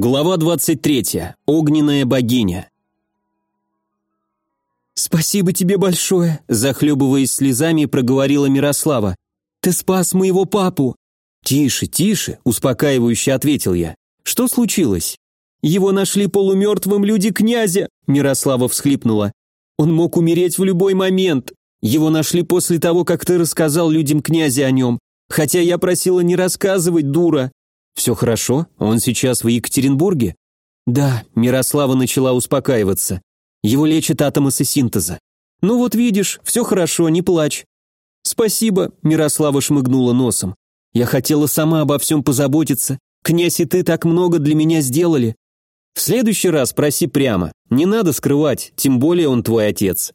Глава 23. Огненная богиня. «Спасибо тебе большое», – захлебываясь слезами, проговорила Мирослава. «Ты спас моего папу». «Тише, тише», – успокаивающе ответил я. «Что случилось?» «Его нашли полумертвым люди князя», – Мирослава всхлипнула. «Он мог умереть в любой момент. Его нашли после того, как ты рассказал людям князя о нем. Хотя я просила не рассказывать, дура. «Все хорошо? Он сейчас в Екатеринбурге?» «Да», – Мирослава начала успокаиваться. «Его лечат атомосы синтеза». «Ну вот видишь, все хорошо, не плачь». «Спасибо», – Мирослава шмыгнула носом. «Я хотела сама обо всем позаботиться. Князь и ты так много для меня сделали». «В следующий раз проси прямо. Не надо скрывать, тем более он твой отец».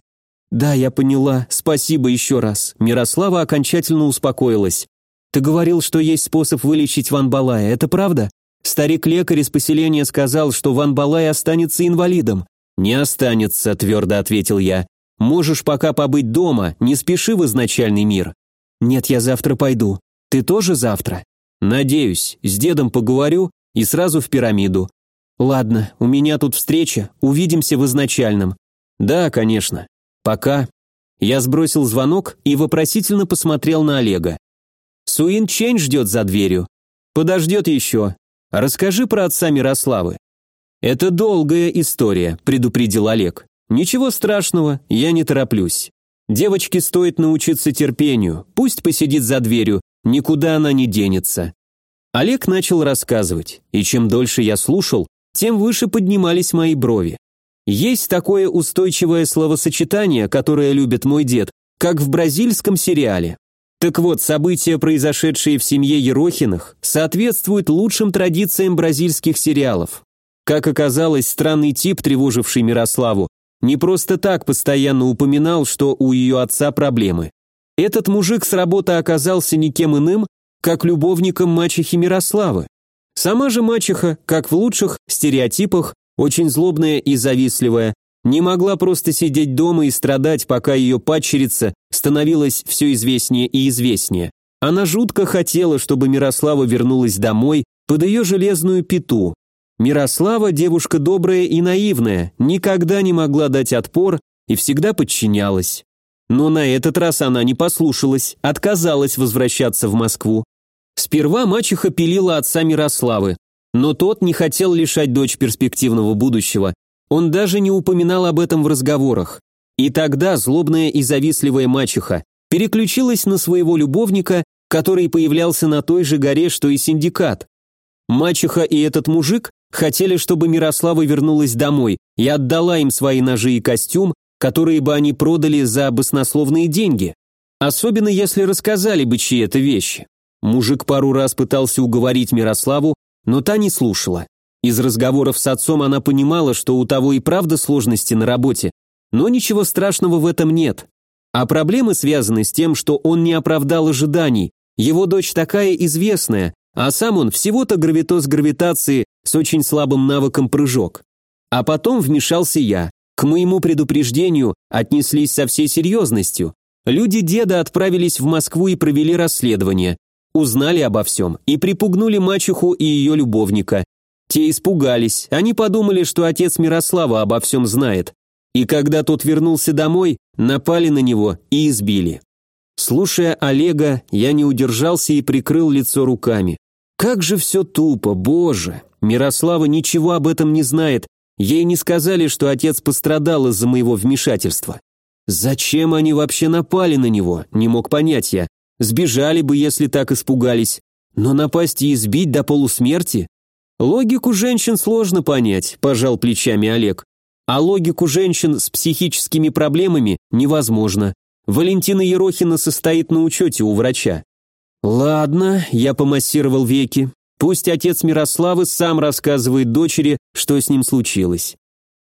«Да, я поняла. Спасибо еще раз». Мирослава окончательно успокоилась. Ты говорил, что есть способ вылечить Ван Балая, это правда? Старик-лекарь из поселения сказал, что Ван Балай останется инвалидом. Не останется, твердо ответил я. Можешь пока побыть дома, не спеши в изначальный мир. Нет, я завтра пойду. Ты тоже завтра? Надеюсь, с дедом поговорю и сразу в пирамиду. Ладно, у меня тут встреча, увидимся в изначальном. Да, конечно. Пока. Я сбросил звонок и вопросительно посмотрел на Олега. Суин Чень ждет за дверью. Подождет еще. Расскажи про отца Мирославы. Это долгая история, предупредил Олег. Ничего страшного, я не тороплюсь. Девочке стоит научиться терпению, пусть посидит за дверью, никуда она не денется. Олег начал рассказывать, и чем дольше я слушал, тем выше поднимались мои брови. Есть такое устойчивое словосочетание, которое любит мой дед, как в бразильском сериале. Так вот, события, произошедшие в семье Ерохиных, соответствуют лучшим традициям бразильских сериалов. Как оказалось, странный тип, тревоживший Мирославу, не просто так постоянно упоминал, что у ее отца проблемы. Этот мужик с работы оказался никем иным, как любовником мачехи Мирославы. Сама же мачеха, как в лучших стереотипах, очень злобная и завистливая, не могла просто сидеть дома и страдать, пока ее падчерица становилась все известнее и известнее. Она жутко хотела, чтобы Мирослава вернулась домой под ее железную пету. Мирослава, девушка добрая и наивная, никогда не могла дать отпор и всегда подчинялась. Но на этот раз она не послушалась, отказалась возвращаться в Москву. Сперва мачеха пилила отца Мирославы, но тот не хотел лишать дочь перспективного будущего он даже не упоминал об этом в разговорах. И тогда злобная и завистливая мачеха переключилась на своего любовника, который появлялся на той же горе, что и синдикат. Мачеха и этот мужик хотели, чтобы Мирослава вернулась домой и отдала им свои ножи и костюм, которые бы они продали за баснословные деньги. Особенно если рассказали бы чьи это вещи. Мужик пару раз пытался уговорить Мирославу, но та не слушала. Из разговоров с отцом она понимала, что у того и правда сложности на работе, но ничего страшного в этом нет. А проблемы связаны с тем, что он не оправдал ожиданий. Его дочь такая известная, а сам он всего-то гравитоз гравитации с очень слабым навыком прыжок. А потом вмешался я. К моему предупреждению отнеслись со всей серьезностью. Люди деда отправились в Москву и провели расследование. Узнали обо всем и припугнули мачеху и ее любовника. Те испугались, они подумали, что отец Мирослава обо всем знает. И когда тот вернулся домой, напали на него и избили. Слушая Олега, я не удержался и прикрыл лицо руками. Как же все тупо, боже! Мирослава ничего об этом не знает. Ей не сказали, что отец пострадал из-за моего вмешательства. Зачем они вообще напали на него, не мог понять я. Сбежали бы, если так испугались. Но напасть и избить до полусмерти? Логику женщин сложно понять, пожал плечами Олег. А логику женщин с психическими проблемами невозможно. Валентина Ерохина состоит на учете у врача. Ладно, я помассировал веки. Пусть отец Мирославы сам рассказывает дочери, что с ним случилось.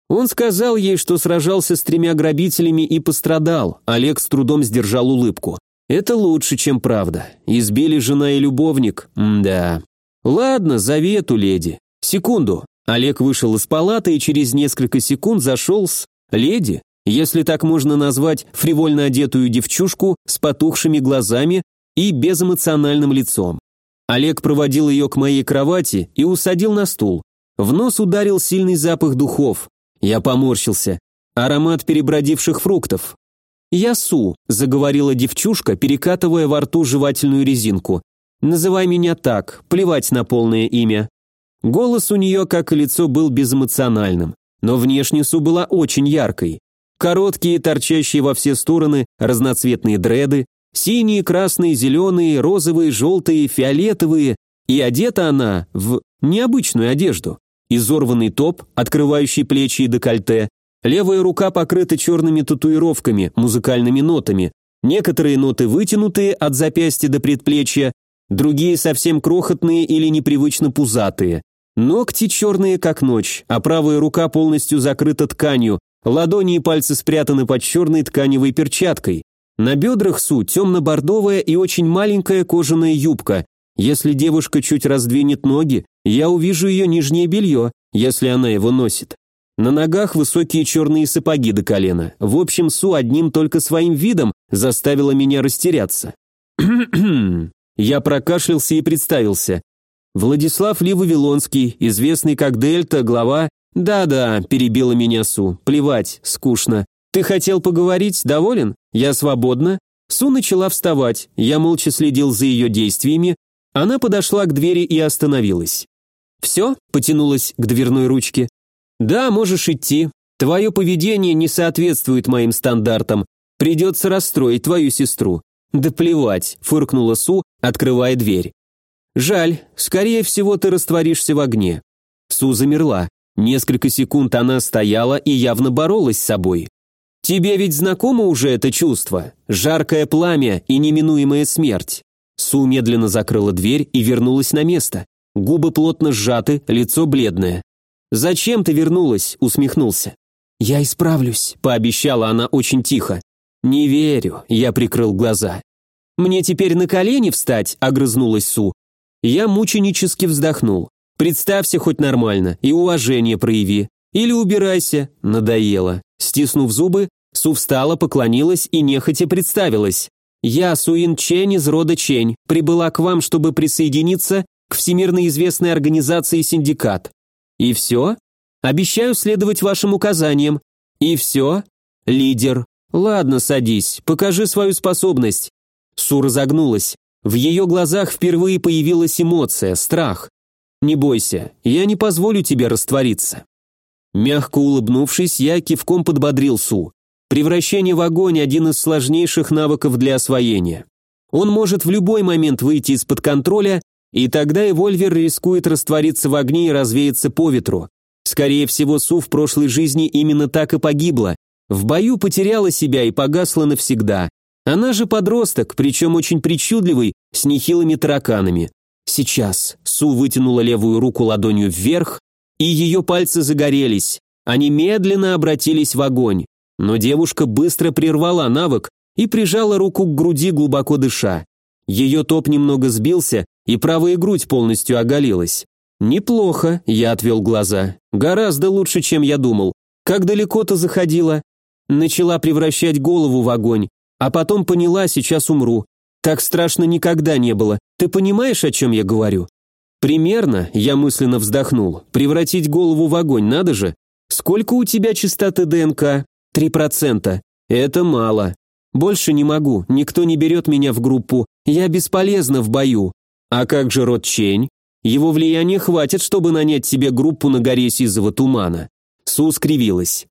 Он сказал ей, что сражался с тремя грабителями и пострадал. Олег с трудом сдержал улыбку. Это лучше, чем правда. Избили жена и любовник. М да. «Ладно, зови эту леди. Секунду». Олег вышел из палаты и через несколько секунд зашел с «леди», если так можно назвать фривольно одетую девчушку с потухшими глазами и безэмоциональным лицом. Олег проводил ее к моей кровати и усадил на стул. В нос ударил сильный запах духов. Я поморщился. Аромат перебродивших фруктов. «Я Су», – заговорила девчушка, перекатывая во рту жевательную резинку. «Называй меня так, плевать на полное имя». Голос у нее, как и лицо, был безэмоциональным, но внешне Су была очень яркой. Короткие, торчащие во все стороны, разноцветные дреды, синие, красные, зеленые, розовые, желтые, фиолетовые, и одета она в необычную одежду. Изорванный топ, открывающий плечи и декольте, левая рука покрыта черными татуировками, музыкальными нотами, некоторые ноты вытянутые от запястья до предплечья, другие совсем крохотные или непривычно пузатые. Ногти черные, как ночь, а правая рука полностью закрыта тканью, ладони и пальцы спрятаны под черной тканевой перчаткой. На бедрах Су темно-бордовая и очень маленькая кожаная юбка. Если девушка чуть раздвинет ноги, я увижу ее нижнее белье, если она его носит. На ногах высокие черные сапоги до колена. В общем, Су одним только своим видом заставила меня растеряться. Я прокашлялся и представился. Владислав Ли Вавилонский, известный как Дельта, глава... Да-да, перебила меня Су. Плевать, скучно. Ты хотел поговорить, доволен? Я свободна. Су начала вставать. Я молча следил за ее действиями. Она подошла к двери и остановилась. «Все?» – потянулась к дверной ручке. «Да, можешь идти. Твое поведение не соответствует моим стандартам. Придется расстроить твою сестру». «Да плевать», – фыркнула Су, открывая дверь. «Жаль, скорее всего, ты растворишься в огне». Су замерла. Несколько секунд она стояла и явно боролась с собой. «Тебе ведь знакомо уже это чувство? Жаркое пламя и неминуемая смерть». Су медленно закрыла дверь и вернулась на место. Губы плотно сжаты, лицо бледное. «Зачем ты вернулась?» – усмехнулся. «Я исправлюсь», – пообещала она очень тихо. «Не верю», – я прикрыл глаза. «Мне теперь на колени встать?» – огрызнулась Су. Я мученически вздохнул. Представься хоть нормально и уважение прояви. Или убирайся. Надоело. Стиснув зубы, Су встала, поклонилась и нехотя представилась. «Я, Суин Чень из рода Чень, прибыла к вам, чтобы присоединиться к всемирно известной организации «Синдикат». И все? Обещаю следовать вашим указаниям. И все? Лидер. Ладно, садись, покажи свою способность. Су разогнулась. В ее глазах впервые появилась эмоция, страх. «Не бойся, я не позволю тебе раствориться». Мягко улыбнувшись, я кивком подбодрил Су. Превращение в огонь – один из сложнейших навыков для освоения. Он может в любой момент выйти из-под контроля, и тогда Эвольвер рискует раствориться в огне и развеяться по ветру. Скорее всего, Су в прошлой жизни именно так и погибла. В бою потеряла себя и погасла навсегда. Она же подросток, причем очень причудливый, с нехилыми тараканами. Сейчас Су вытянула левую руку ладонью вверх, и ее пальцы загорелись. Они медленно обратились в огонь. Но девушка быстро прервала навык и прижала руку к груди, глубоко дыша. Ее топ немного сбился, и правая грудь полностью оголилась. «Неплохо», — я отвел глаза. «Гораздо лучше, чем я думал. Как далеко ты заходила?» Начала превращать голову в огонь, а потом поняла, сейчас умру. Так страшно никогда не было. Ты понимаешь, о чем я говорю? Примерно, я мысленно вздохнул. Превратить голову в огонь надо же. Сколько у тебя частоты ДНК? Три процента. Это мало. Больше не могу, никто не берет меня в группу. Я бесполезна в бою. А как же род Чень? Его влияния хватит, чтобы нанять себе группу на горе Сизого тумана. Су скривилась.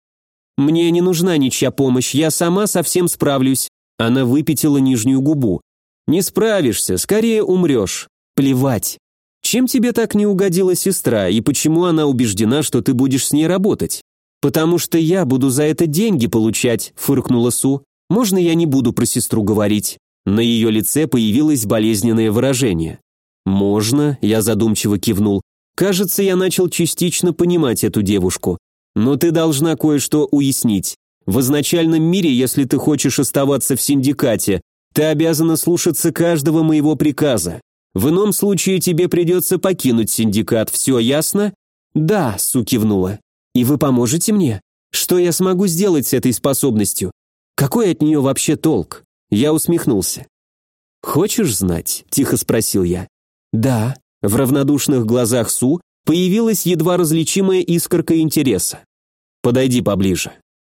«Мне не нужна ничья помощь, я сама совсем справлюсь. Она выпятила нижнюю губу. «Не справишься, скорее умрешь. Плевать. Чем тебе так не угодила сестра, и почему она убеждена, что ты будешь с ней работать?» «Потому что я буду за это деньги получать», — фыркнула Су. «Можно я не буду про сестру говорить?» На ее лице появилось болезненное выражение. «Можно», — я задумчиво кивнул. «Кажется, я начал частично понимать эту девушку. Но ты должна кое-что уяснить. В изначальном мире, если ты хочешь оставаться в синдикате, ты обязана слушаться каждого моего приказа. В ином случае тебе придется покинуть синдикат, все ясно?» «Да», — Су кивнула. «И вы поможете мне? Что я смогу сделать с этой способностью? Какой от нее вообще толк?» Я усмехнулся. «Хочешь знать?» – тихо спросил я. «Да». В равнодушных глазах Су появилась едва различимая искорка интереса. «Подойди поближе».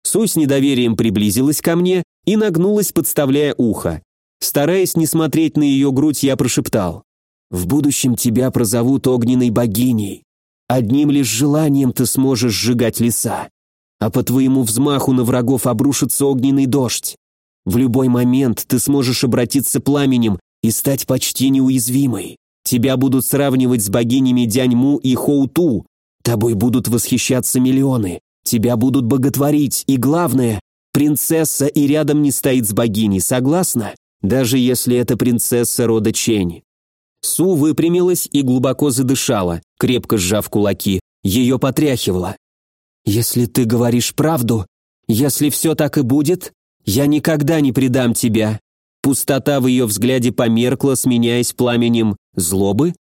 Су с недоверием приблизилась ко мне и нагнулась, подставляя ухо. Стараясь не смотреть на ее грудь, я прошептал. «В будущем тебя прозовут огненной богиней. Одним лишь желанием ты сможешь сжигать леса, а по твоему взмаху на врагов обрушится огненный дождь. В любой момент ты сможешь обратиться пламенем и стать почти неуязвимой. Тебя будут сравнивать с богинями Дяньму и Хоуту. Тобой будут восхищаться миллионы. Тебя будут боготворить, и главное, принцесса и рядом не стоит с богиней, согласна? Даже если это принцесса рода Чень. Су выпрямилась и глубоко задышала, крепко сжав кулаки. Ее потряхивало. «Если ты говоришь правду, если все так и будет, я никогда не предам тебя». Пустота в ее взгляде померкла, сменяясь пламенем злобы.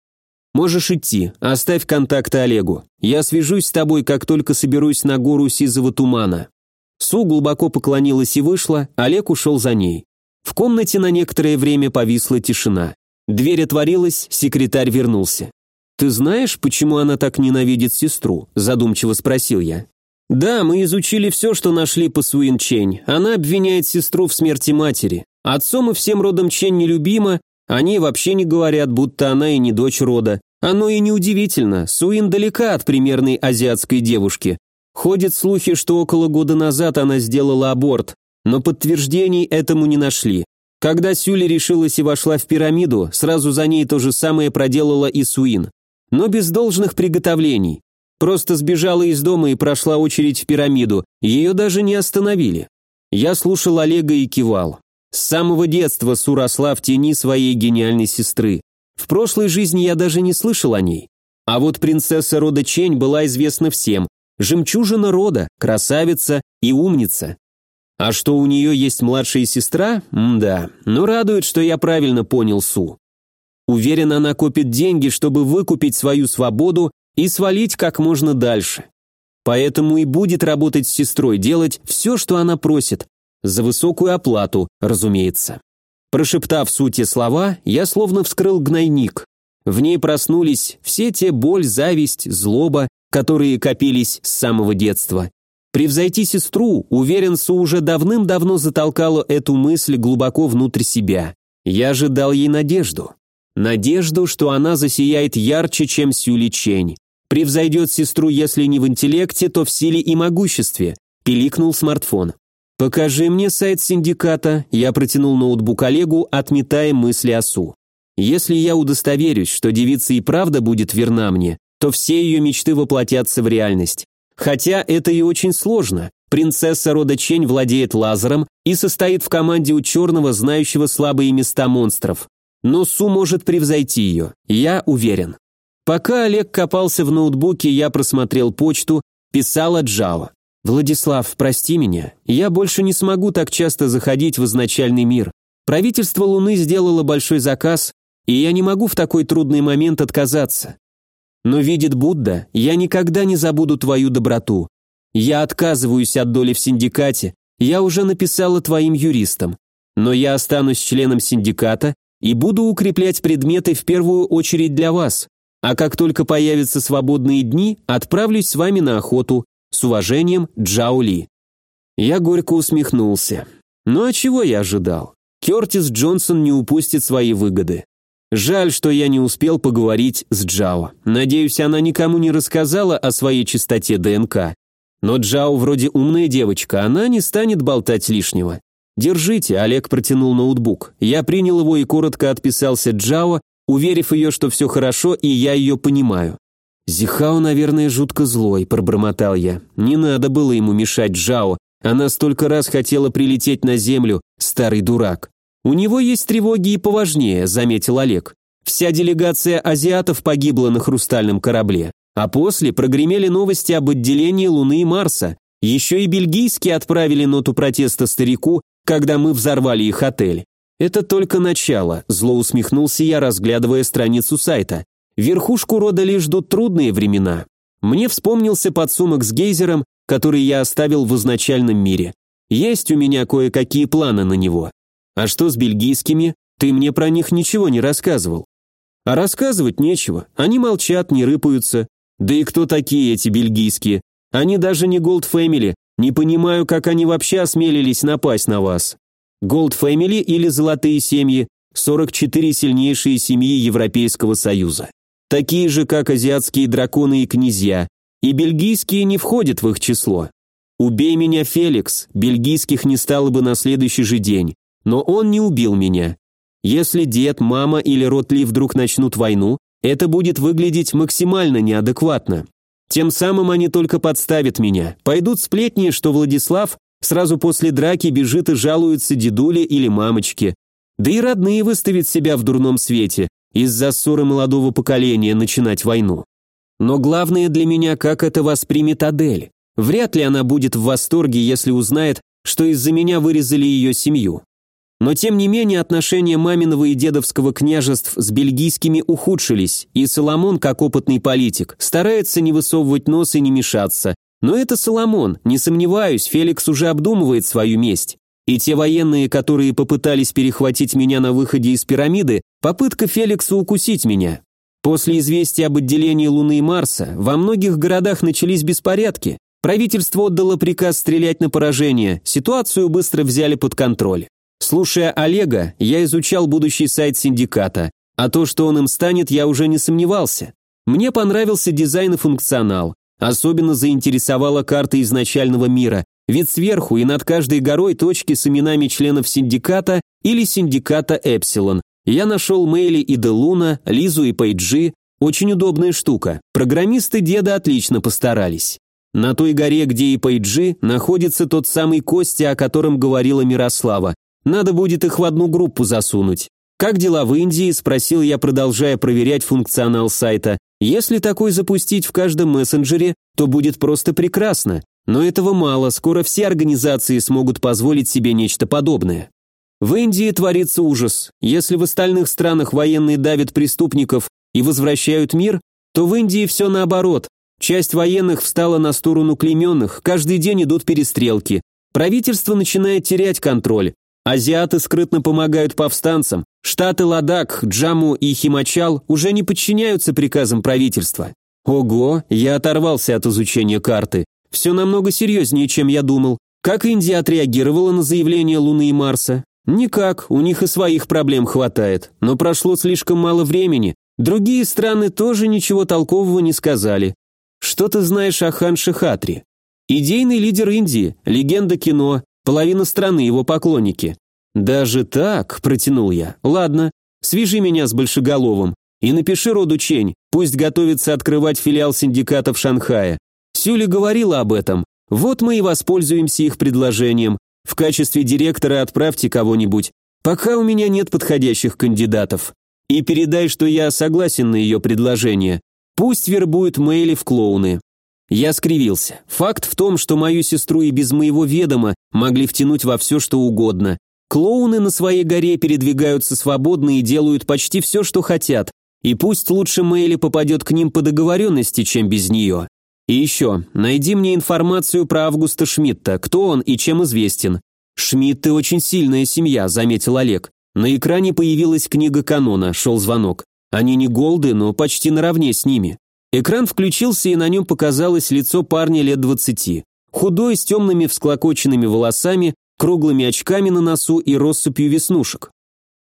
«Можешь идти, оставь контакты Олегу. Я свяжусь с тобой, как только соберусь на гору сизого тумана». Су глубоко поклонилась и вышла, Олег ушел за ней. В комнате на некоторое время повисла тишина. Дверь отворилась, секретарь вернулся. «Ты знаешь, почему она так ненавидит сестру?» – задумчиво спросил я. «Да, мы изучили все, что нашли по Суин Чень. Она обвиняет сестру в смерти матери. Отцом и всем родом Чень нелюбима, они вообще не говорят, будто она и не дочь рода. Оно и неудивительно, Суин далека от примерной азиатской девушки. Ходят слухи, что около года назад она сделала аборт, но подтверждений этому не нашли. Когда Сюли решилась и вошла в пирамиду, сразу за ней то же самое проделала и Суин. Но без должных приготовлений. Просто сбежала из дома и прошла очередь в пирамиду, ее даже не остановили. Я слушал Олега и кивал. С самого детства Су росла в тени своей гениальной сестры. В прошлой жизни я даже не слышал о ней. А вот принцесса рода Чень была известна всем. Жемчужина рода, красавица и умница. А что у нее есть младшая сестра? М-да. Но радует, что я правильно понял Су. Уверен, она копит деньги, чтобы выкупить свою свободу и свалить как можно дальше. Поэтому и будет работать с сестрой, делать все, что она просит. За высокую оплату, разумеется. Прошептав сути слова, я словно вскрыл гнойник. В ней проснулись все те боль, зависть, злоба, которые копились с самого детства. Превзойти сестру, уверен, Су уже давным-давно затолкала эту мысль глубоко внутрь себя. Я же дал ей надежду. Надежду, что она засияет ярче, чем Сюли Чень. Превзойдет сестру, если не в интеллекте, то в силе и могуществе. Пиликнул смартфон. «Покажи мне сайт синдиката», я протянул ноутбук Олегу, отметая мысли о Су. «Если я удостоверюсь, что девица и правда будет верна мне, то все ее мечты воплотятся в реальность. Хотя это и очень сложно. Принцесса рода Чень владеет лазером и состоит в команде у черного, знающего слабые места монстров. Но Су может превзойти ее, я уверен. Пока Олег копался в ноутбуке, я просмотрел почту, писала Джао. «Владислав, прости меня, я больше не смогу так часто заходить в изначальный мир. Правительство Луны сделало большой заказ, и я не могу в такой трудный момент отказаться. Но видит Будда, я никогда не забуду твою доброту. Я отказываюсь от доли в синдикате, я уже написала твоим юристам. Но я останусь членом синдиката и буду укреплять предметы в первую очередь для вас. А как только появятся свободные дни, отправлюсь с вами на охоту. С уважением, Джао Ли. Я горько усмехнулся. Ну а чего я ожидал? Кертис Джонсон не упустит свои выгоды. Жаль, что я не успел поговорить с Джао. Надеюсь, она никому не рассказала о своей чистоте ДНК. Но Джао вроде умная девочка, она не станет болтать лишнего. «Держите», — Олег протянул ноутбук. Я принял его и коротко отписался Джао, уверив ее, что все хорошо и я ее понимаю. «Зихао, наверное, жутко злой», — пробормотал я. «Не надо было ему мешать Джао. Она столько раз хотела прилететь на землю, старый дурак». «У него есть тревоги и поважнее», — заметил Олег. «Вся делегация азиатов погибла на хрустальном корабле, а после прогремели новости об отделении Луны и Марса. Еще и бельгийские отправили ноту протеста старику, когда мы взорвали их отель. Это только начало, зло усмехнулся я, разглядывая страницу сайта. Верхушку рода лишь ждут трудные времена. Мне вспомнился подсумок с гейзером, который я оставил в изначальном мире. Есть у меня кое-какие планы на него. А что с бельгийскими? Ты мне про них ничего не рассказывал. А рассказывать нечего. Они молчат, не рыпаются. Да и кто такие эти бельгийские? Они даже не Gold Family. Не понимаю, как они вообще осмелились напасть на вас. Gold Family или Золотые семьи – 44 сильнейшие семьи Европейского Союза. Такие же, как азиатские драконы и князья. И бельгийские не входят в их число. Убей меня, Феликс, бельгийских не стало бы на следующий же день. Но он не убил меня. Если дед, мама или род Ли вдруг начнут войну, это будет выглядеть максимально неадекватно. Тем самым они только подставят меня. Пойдут сплетни, что Владислав сразу после драки бежит и жалуется дедуле или мамочке. Да и родные выставят себя в дурном свете, из-за ссоры молодого поколения начинать войну. Но главное для меня, как это воспримет Адель. Вряд ли она будет в восторге, если узнает, что из-за меня вырезали ее семью. Но тем не менее отношения маминого и дедовского княжеств с бельгийскими ухудшились, и Соломон, как опытный политик, старается не высовывать нос и не мешаться. Но это Соломон, не сомневаюсь, Феликс уже обдумывает свою месть. И те военные, которые попытались перехватить меня на выходе из пирамиды, попытка Феликса укусить меня. После известия об отделении Луны и Марса во многих городах начались беспорядки. Правительство отдало приказ стрелять на поражение, ситуацию быстро взяли под контроль. Слушая Олега, я изучал будущий сайт синдиката, а то, что он им станет, я уже не сомневался. Мне понравился дизайн и функционал. Особенно заинтересовала карта изначального мира, ведь сверху и над каждой горой точки с именами членов синдиката или синдиката Эпсилон. Я нашел Мэйли и Делуна, Лизу и Пейджи. Очень удобная штука. Программисты деда отлично постарались. На той горе, где и Пейджи, находится тот самый Костя, о котором говорила Мирослава. Надо будет их в одну группу засунуть. Как дела в Индии, спросил я, продолжая проверять функционал сайта. Если такой запустить в каждом мессенджере, то будет просто прекрасно. Но этого мало, скоро все организации смогут позволить себе нечто подобное. В Индии творится ужас. Если в остальных странах военные давят преступников и возвращают мир, то в Индии все наоборот. Часть военных встала на сторону клейменных, каждый день идут перестрелки. Правительство начинает терять контроль. Азиаты скрытно помогают повстанцам. Штаты Ладак, Джаму и Химачал уже не подчиняются приказам правительства. Ого, я оторвался от изучения карты. Все намного серьезнее, чем я думал. Как Индия отреагировала на заявление Луны и Марса? Никак, у них и своих проблем хватает. Но прошло слишком мало времени. Другие страны тоже ничего толкового не сказали. Что ты знаешь о Хан Шихатри? Идейный лидер Индии, легенда кино, Половина страны его поклонники. Даже так, протянул я. Ладно, свяжи меня с Большеголовым и напиши роду Чень, пусть готовится открывать филиал синдиката в Шанхае. Сюли говорила об этом. Вот мы и воспользуемся их предложением. В качестве директора отправьте кого-нибудь. Пока у меня нет подходящих кандидатов. И передай, что я согласен на ее предложение. Пусть вербуют Мэйли в клоуны. Я скривился. Факт в том, что мою сестру и без моего ведома могли втянуть во все, что угодно. Клоуны на своей горе передвигаются свободно и делают почти все, что хотят. И пусть лучше Мэйли попадет к ним по договоренности, чем без нее. И еще, найди мне информацию про Августа Шмидта, кто он и чем известен. Шмидты очень сильная семья, заметил Олег. На экране появилась книга канона, шел звонок. Они не голды, но почти наравне с ними. Экран включился, и на нем показалось лицо парня лет двадцати. Худой, с темными всклокоченными волосами, круглыми очками на носу и россыпью веснушек.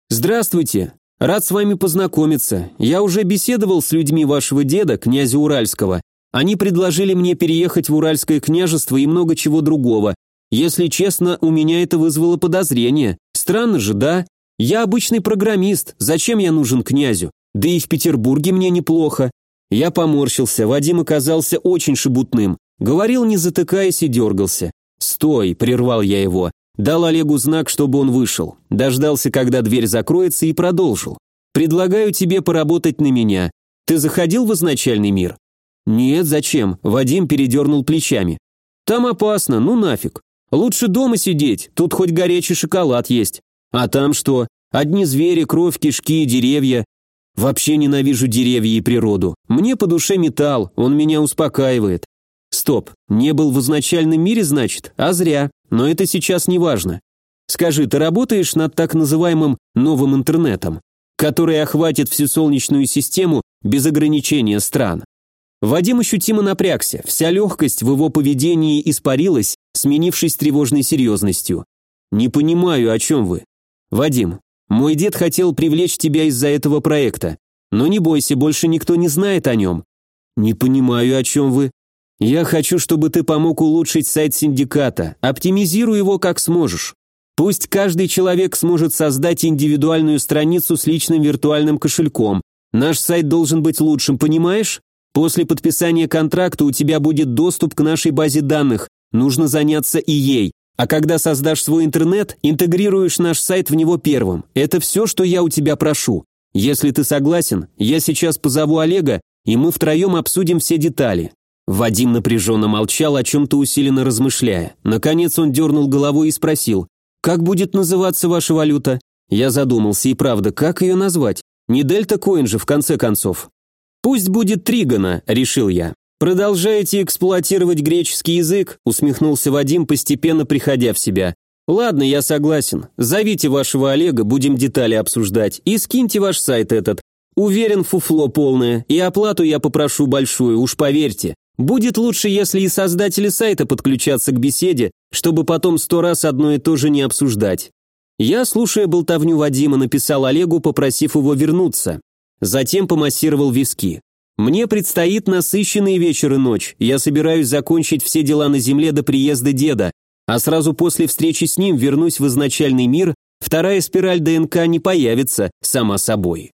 «Здравствуйте! Рад с вами познакомиться. Я уже беседовал с людьми вашего деда, князя Уральского. Они предложили мне переехать в Уральское княжество и много чего другого. Если честно, у меня это вызвало подозрение. Странно же, да? Я обычный программист, зачем я нужен князю? Да и в Петербурге мне неплохо. Я поморщился, Вадим оказался очень шебутным. Говорил, не затыкаясь, и дергался. «Стой!» – прервал я его. Дал Олегу знак, чтобы он вышел. Дождался, когда дверь закроется, и продолжил. «Предлагаю тебе поработать на меня. Ты заходил в изначальный мир?» «Нет, зачем?» – Вадим передернул плечами. «Там опасно, ну нафиг. Лучше дома сидеть, тут хоть горячий шоколад есть. А там что? Одни звери, кровь, кишки, деревья. Вообще ненавижу деревья и природу. Мне по душе металл, он меня успокаивает. Стоп, не был в изначальном мире, значит? А зря. Но это сейчас не важно. Скажи, ты работаешь над так называемым новым интернетом, который охватит всю Солнечную систему без ограничения стран? Вадим ощутимо напрягся, вся легкость в его поведении испарилась, сменившись тревожной серьезностью. «Не понимаю, о чем вы». «Вадим, мой дед хотел привлечь тебя из-за этого проекта, но не бойся, больше никто не знает о нем». «Не понимаю, о чем вы». «Я хочу, чтобы ты помог улучшить сайт синдиката, оптимизируй его как сможешь. Пусть каждый человек сможет создать индивидуальную страницу с личным виртуальным кошельком. Наш сайт должен быть лучшим, понимаешь? После подписания контракта у тебя будет доступ к нашей базе данных, нужно заняться и ей. А когда создашь свой интернет, интегрируешь наш сайт в него первым. Это все, что я у тебя прошу. Если ты согласен, я сейчас позову Олега, и мы втроем обсудим все детали». Вадим напряженно молчал, о чем-то усиленно размышляя. Наконец он дернул головой и спросил, «Как будет называться ваша валюта?» Я задумался, и правда, как ее назвать? Не Дельта Коин же, в конце концов. «Пусть будет Тригона», — решил я. «Продолжаете эксплуатировать греческий язык?» — усмехнулся Вадим, постепенно приходя в себя. «Ладно, я согласен. Зовите вашего Олега, будем детали обсуждать. И скиньте ваш сайт этот. Уверен, фуфло полное. И оплату я попрошу большую, уж поверьте. Будет лучше, если и создатели сайта подключатся к беседе, чтобы потом сто раз одно и то же не обсуждать». Я, слушая болтовню Вадима, написал Олегу, попросив его вернуться. Затем помассировал виски. Мне предстоит насыщенный вечер и ночь. Я собираюсь закончить все дела на земле до приезда деда, а сразу после встречи с ним вернусь в изначальный мир, вторая спираль ДНК не появится сама собой.